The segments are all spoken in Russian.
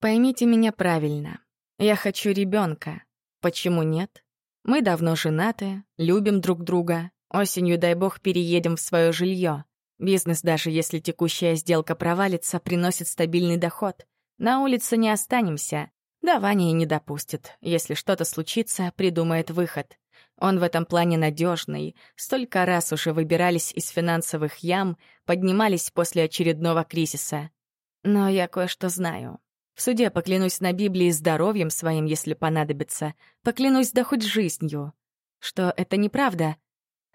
Поймите меня правильно. Я хочу ребенка. Почему нет? Мы давно женаты, любим друг друга. Осенью, дай бог, переедем в свое жилье. Бизнес, даже если текущая сделка провалится, приносит стабильный доход. На улице не останемся. Да, Ваня и не допустит. Если что-то случится, придумает выход. Он в этом плане надежный. Столько раз уже выбирались из финансовых ям, поднимались после очередного кризиса. Но я кое-что знаю. В суде поклянусь на Библии здоровьем своим, если понадобится. Поклянусь да хоть жизнью. Что это неправда?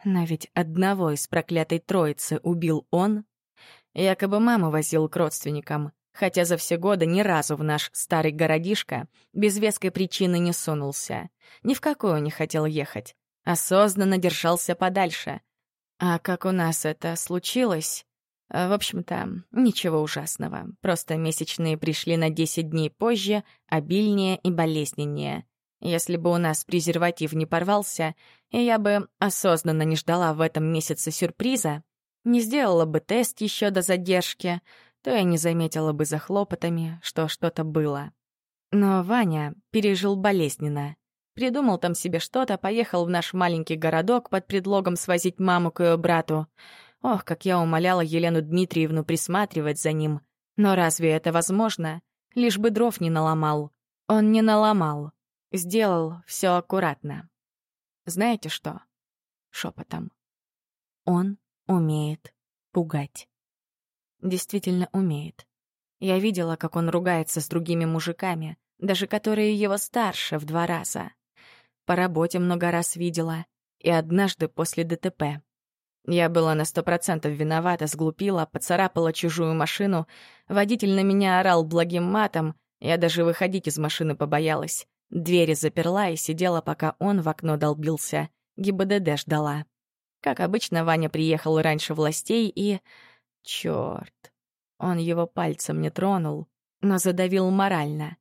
Но ведь одного из проклятой троицы убил он. Якобы маму возил к родственникам, хотя за все годы ни разу в наш старый городишко без веской причины не сунулся. Ни в какую не хотел ехать. Осознанно держался подальше. А как у нас это случилось? А, в общем-то, ничего ужасного. Просто месячные пришли на 10 дней позже, обильнее и болезненнее. Если бы у нас презерватив не порвался, и я бы осознанно не ждала в этом месяце сюрприза, не сделала бы тест еще до задержки, то я не заметила бы за хлопотами, что что-то было. Но Ваня пережил болезненно. Придумал там себе что-то, поехал в наш маленький городок под предлогом свозить маму к ее брату. Ох, как я умоляла Елену Дмитриевну присматривать за ним. Но разве это возможно? Лишь бы дров не наломал. Он не наломал. Сделал все аккуратно. Знаете что? Шепотом. Он умеет пугать. Действительно умеет. Я видела, как он ругается с другими мужиками, даже которые его старше в два раза. По работе много раз видела, и однажды после ДТП. Я была на сто процентов виновата, сглупила, поцарапала чужую машину, водитель на меня орал благим матом, я даже выходить из машины побоялась. Двери заперла и сидела, пока он в окно долбился. ГИБДД ждала. Как обычно, Ваня приехал раньше властей и... Чёрт. Он его пальцем не тронул, но задавил морально.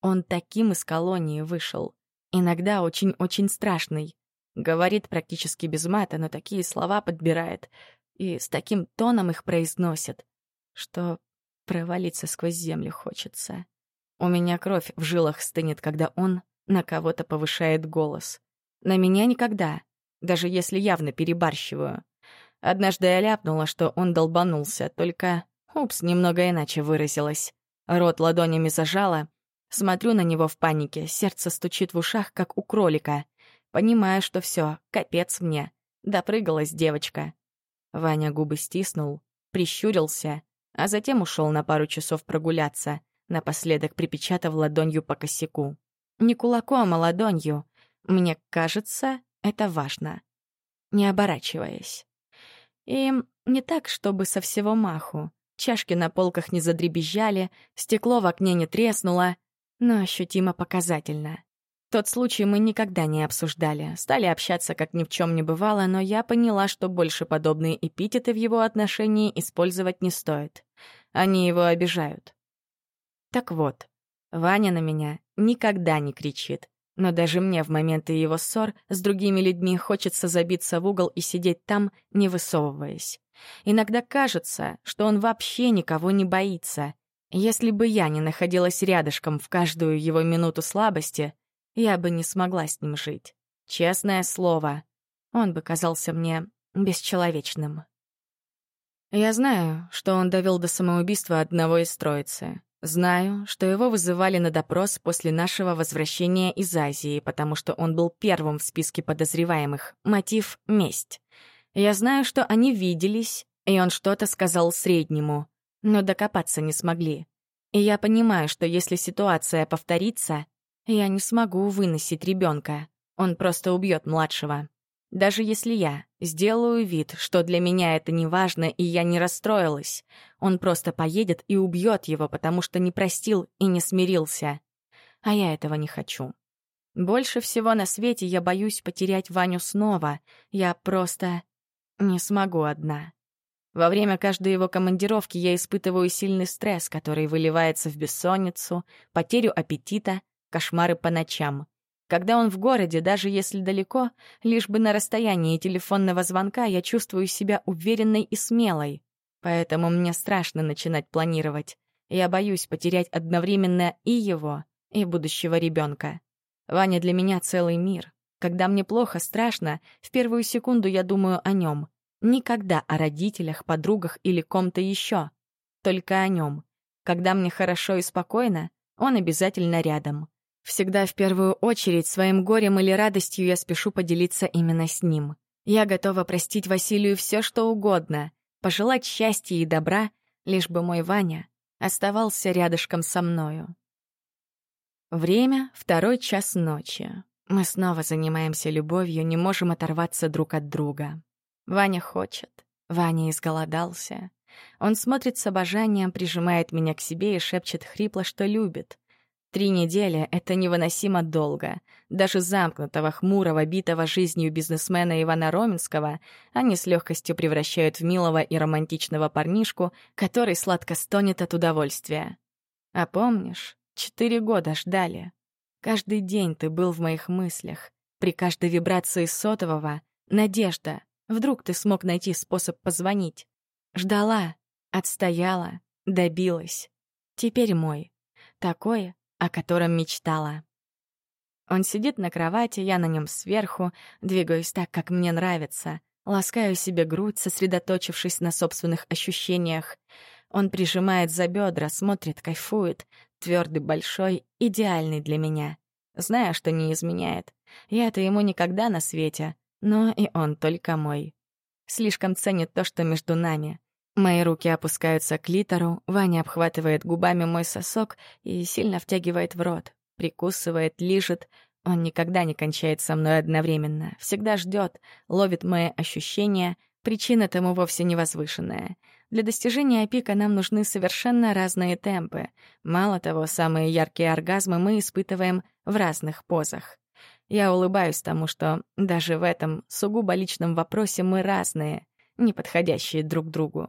Он таким из колонии вышел. Иногда очень-очень страшный. Говорит практически без мата, но такие слова подбирает. И с таким тоном их произносит, что провалиться сквозь землю хочется. У меня кровь в жилах стынет, когда он на кого-то повышает голос. На меня никогда, даже если явно перебарщиваю. Однажды я ляпнула, что он долбанулся, только, упс, немного иначе выразилась. Рот ладонями зажала. Смотрю на него в панике, сердце стучит в ушах, как у кролика. Понимаю, что все, капец мне. Допрыгалась девочка. Ваня губы стиснул, прищурился, а затем ушел на пару часов прогуляться — напоследок припечатав ладонью по косяку. Не кулаком, а ладонью. Мне кажется, это важно. Не оборачиваясь. И не так, чтобы со всего маху. Чашки на полках не задребезжали, стекло в окне не треснуло, но ощутимо показательно. Тот случай мы никогда не обсуждали, стали общаться как ни в чем не бывало, но я поняла, что больше подобные эпитеты в его отношении использовать не стоит. Они его обижают. Так вот, Ваня на меня никогда не кричит. Но даже мне в моменты его ссор с другими людьми хочется забиться в угол и сидеть там, не высовываясь. Иногда кажется, что он вообще никого не боится. Если бы я не находилась рядышком в каждую его минуту слабости, я бы не смогла с ним жить. Честное слово, он бы казался мне бесчеловечным. Я знаю, что он довел до самоубийства одного из троицы. Знаю, что его вызывали на допрос после нашего возвращения из Азии, потому что он был первым в списке подозреваемых. Мотив — месть. Я знаю, что они виделись, и он что-то сказал среднему, но докопаться не смогли. И я понимаю, что если ситуация повторится, я не смогу выносить ребенка. Он просто убьет младшего. Даже если я сделаю вид, что для меня это не важно, и я не расстроилась, он просто поедет и убьет его, потому что не простил и не смирился. А я этого не хочу. Больше всего на свете я боюсь потерять Ваню снова. Я просто не смогу одна. Во время каждой его командировки я испытываю сильный стресс, который выливается в бессонницу, потерю аппетита, кошмары по ночам. Когда он в городе, даже если далеко, лишь бы на расстоянии телефонного звонка я чувствую себя уверенной и смелой. Поэтому мне страшно начинать планировать. Я боюсь потерять одновременно и его, и будущего ребенка. Ваня для меня целый мир. Когда мне плохо, страшно, в первую секунду я думаю о нем. Никогда о родителях, подругах или ком-то еще. Только о нем. Когда мне хорошо и спокойно, он обязательно рядом. Всегда в первую очередь своим горем или радостью я спешу поделиться именно с ним. Я готова простить Василию все, что угодно, пожелать счастья и добра, лишь бы мой Ваня оставался рядышком со мною. Время — второй час ночи. Мы снова занимаемся любовью, не можем оторваться друг от друга. Ваня хочет. Ваня изголодался. Он смотрит с обожанием, прижимает меня к себе и шепчет хрипло, что любит. Три недели — это невыносимо долго. Даже замкнутого, хмурого, битого жизнью бизнесмена Ивана Роменского они с легкостью превращают в милого и романтичного парнишку, который сладко стонет от удовольствия. А помнишь, четыре года ждали. Каждый день ты был в моих мыслях. При каждой вибрации сотового — надежда. Вдруг ты смог найти способ позвонить. Ждала, отстояла, добилась. Теперь мой. Такое, о котором мечтала. Он сидит на кровати, я на нем сверху, двигаюсь так, как мне нравится, ласкаю себе грудь, сосредоточившись на собственных ощущениях. Он прижимает за бедра, смотрит, кайфует, твердый, большой, идеальный для меня. Знаю, что не изменяет. Я-то ему никогда на свете, но и он только мой. Слишком ценит то, что между нами. Мои руки опускаются к литеру, Ваня обхватывает губами мой сосок и сильно втягивает в рот, прикусывает, лижет. Он никогда не кончает со мной одновременно, всегда ждет, ловит мои ощущения, причина тому вовсе не возвышенная. Для достижения пика нам нужны совершенно разные темпы. Мало того, самые яркие оргазмы мы испытываем в разных позах. Я улыбаюсь тому, что даже в этом сугубо личном вопросе мы разные, не подходящие друг другу.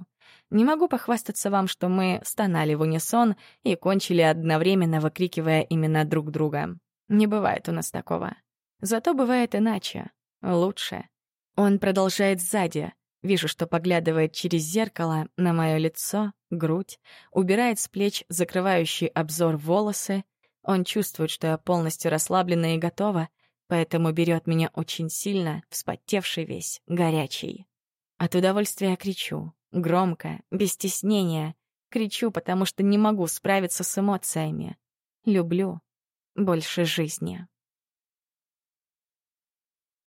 Не могу похвастаться вам, что мы стонали в унисон и кончили одновременно, выкрикивая имена друг друга. Не бывает у нас такого. Зато бывает иначе. Лучше. Он продолжает сзади. Вижу, что поглядывает через зеркало на мое лицо, грудь, убирает с плеч закрывающий обзор волосы. Он чувствует, что я полностью расслаблена и готова, поэтому берет меня очень сильно, вспотевший весь, горячий. От удовольствия кричу. Громко, без стеснения. Кричу, потому что не могу справиться с эмоциями. Люблю больше жизни.